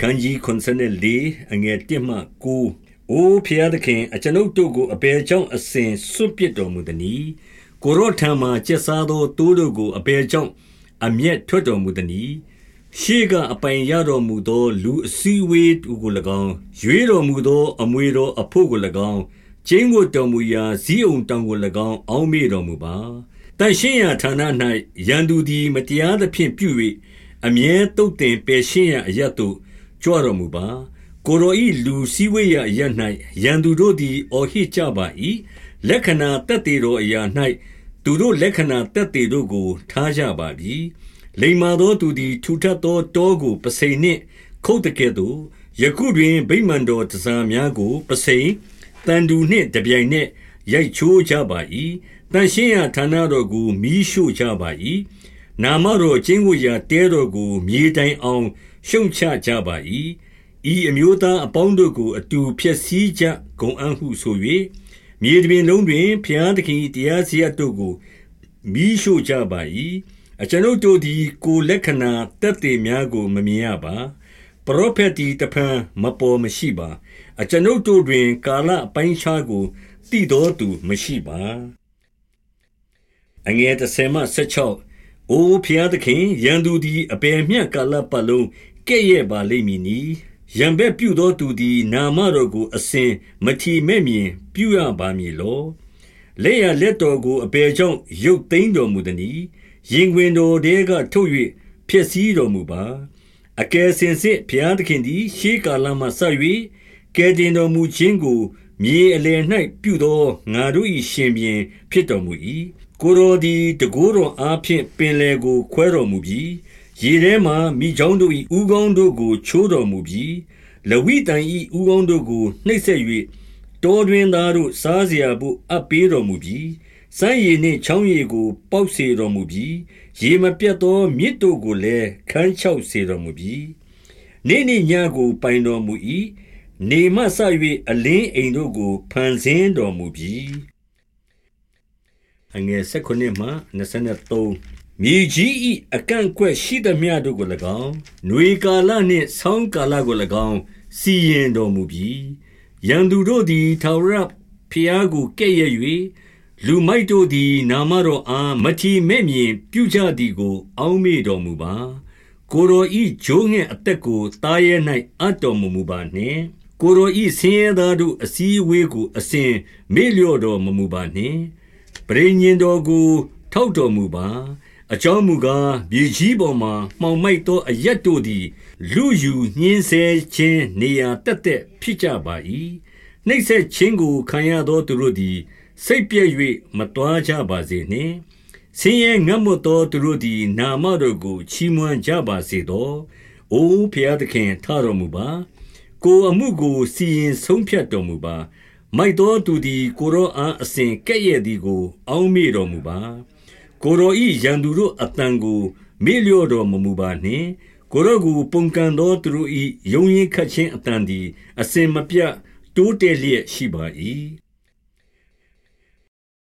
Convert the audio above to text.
ခန်းကြီး94အငယ်1မှ9အိုဖျားသခင်အကျွန်ုပ်တို့ကိုအပေကြောင့်အစဉ်စွန့်ပစ်တော်မူသည်။ကိုရောထံမှကျက်စားသောတိုးတို့ကိုအပေကြောင့်အမျက်ထွက်တော်မူသည်။ရှေးကအပိုင်ရတော်မူသော လူအစည်းဝေးတို့ကို၎င်းရွေးတော်မူသော အမွေတော်အဖို့ကို၎င်းကျင်းဝတ်တော်မူရာဇီးုံတောင်ကို၎င်းအောင်းမေတော်မူပါ။တန်ရှင်းရာဌာန၌ရန်သူသည် မတရားသဖြင့်ပြု၍အမြဲတုတ်တင်ပယ်ရှင်းရာအရတ်သို့ ကြွတော်မူပါ ကိုရောဤလူစည်းဝေးရာအရ၌ရန်သူတို့သည် အော်ဟစ်ကြပါ၏လက္ခဏာတက်တေတော်အရာ၌သူတို့လက္ခဏာတက်တေတို့ကို ထားကြပါပြီ လိမ္မာသောသူသည် ထူထပ်သောတောကိုပစိန်နှင့် ခုတ်တကဲ့သို့ ယခုတွင် ဗိမာန်တော်တစားများကိုပစိန်တန်တူနှင့်တပြိုင်နက် ရိုက်ချိုးကြပါ၏တန်ရှင်းရာဌာနတော်ကို မီးရှို့ကြပါ၏နာမတော်ကျင်းဝရာ တဲတော်ကို မြေတိုင်အောင် ရှုံချကြပါ၏ဤအမျိုးသားအပေါင်းတို့ကိုအတူဖျက်ဆီးကြဂုံအံ့ဟုဆို၍မြေတပြင်လုံးတွင်ဖျားသခင်တရားစီရတို့ကိုမိရှို့ကြပါ၏အကျွန်ုပ်တို့သည်ကိုလက္ခဏာတက်တေများကိုမမြင်ရပါပရောဖက်တီတဖန်မပေါ်မရှိပါ အကျွန်ုပ်တို့တွင် ကာလအပိုင်းခြားကိုတည်တော်သူမရှိပါအငယ်30မှ16အိုဖျားသခင်ရန်သူသည်အပေမျှကာလပတ်လုံး ကဲ့ရဲ့ပါလိမ့်မည်နီရံဘက်ပြုသောသူသည် နာမတော်ကို အစဉ်မထီမဲ့မြင် ပြုရပါမည်လောလက်ရလက်တော်ကိုအပေကြောင့်ရုပ်သိမ်းတော်မူသည်။ရင်ဝင်တော်တဲကထုတ်၍ဖျက်ဆီးတော်မူပါအကယ်စင်စစ်ဘုရားသခင်သည် ရှေးကာလမှဆက်၍ကယ်တင်တော်မူခြင်းကိုမြေအလယ်၌ပြုသောငါတို့၏ရှင်ဘီဖြစ်တော်မူ၏ကိုရောသည်တကိုးတော်အားဖြင့်ပင်လေကိုခွဲတော်မူပြီး ရေထဲမှမိချောင်းတို့၏ဥကောင်းတို့ကို ချိုးတော်မူပြီးလဝိတန်၏ဥကောင်းတို့ကိုနှိပ်စက်၍တောတွင်သားတို့စားเสียဖို့အပ်ပေးတော်မူပြီးစမ်းရည်နှင့်ချောင်းရည်ကို ပေါက်စေတော်မူပြီးရေမပြတ်သောမြစ်တို့ကိုလည်းခန်းချောက်စေတော်မူပြီးနေ့နေ့ညကို ပိုင်တော်မူ၏နေမဆ၍အလင်းအိမ်တို့ကိုဖန်ဆင်းတော်မူပြီးအငယ်16မှ23 မြေကြီး၏အကန့်အကွက်ရှိသမျှတို့ကို၎င်း၊နွေကာလနှင့်ဆောင်းကာလကို၎င်း စီရင်တော်မူပြီ။ရန်သူတို့သည်ထာဝရဘုရားကိုကဲ့ရဲ့၍၊လူမိုက်တို့သည် နာမတော်အားမထီမဲ့မြင်ပြုကြသည်ကို အောက်မေ့တော်မူပါ။ကိုယ်တော်၏ချိုးငှက်အသက်ကိုသားရဲ၌အပ်တော်မမူပါနှင့်။ကိုယ်တော်၏ဆင်းရဲသားတို့အစည်းအဝေးကိုအစဉ်မေ့လျော့တော်မမူပါနှင့်ပရိညင်တော်ကို ထောက်တော်မူပါ အကြောင်းမူကားမြေကြီးပေါ်မှမှောင်မိုက်သောအရက်တို့သည် လူယူညင်းဆဲခြင်းနေရာတက်တက်ဖြစ်ကြပါ၏နှိမ့်ဆက်ခြင်းကိုခံရသောသူတို့သည် စိတ်ပြည့်၍မတွားကြပါစေနှင့်ဆင်းရဲငတ်မွတ်သောသူတို့သည် နာမတော်ကိုချီးမွမ်းကြပါစေသော။အိုဖျားသခင်ထတော်မူပါ။ကိုအမှုကိုစီရင်ဆုံးဖြတ်တော်မူပါ။မိုက်သောသူသည် ကိုရောအားအစဉ်ကဲ့ရဲ့သည်ကို အောက်မေ့တော်မူပါ ကိုရောဤရန်သူတို့အတန်ကိုမေ့လျော့တော်မမူပါနှင့်ကိုရောကိုပုန်ကန်သောသူတို့ဤယုံရင်ခတ်ခြင်းအတန်သည် အစဉ်မပြတ်တိုးတက်လျက်ရှိပါ၏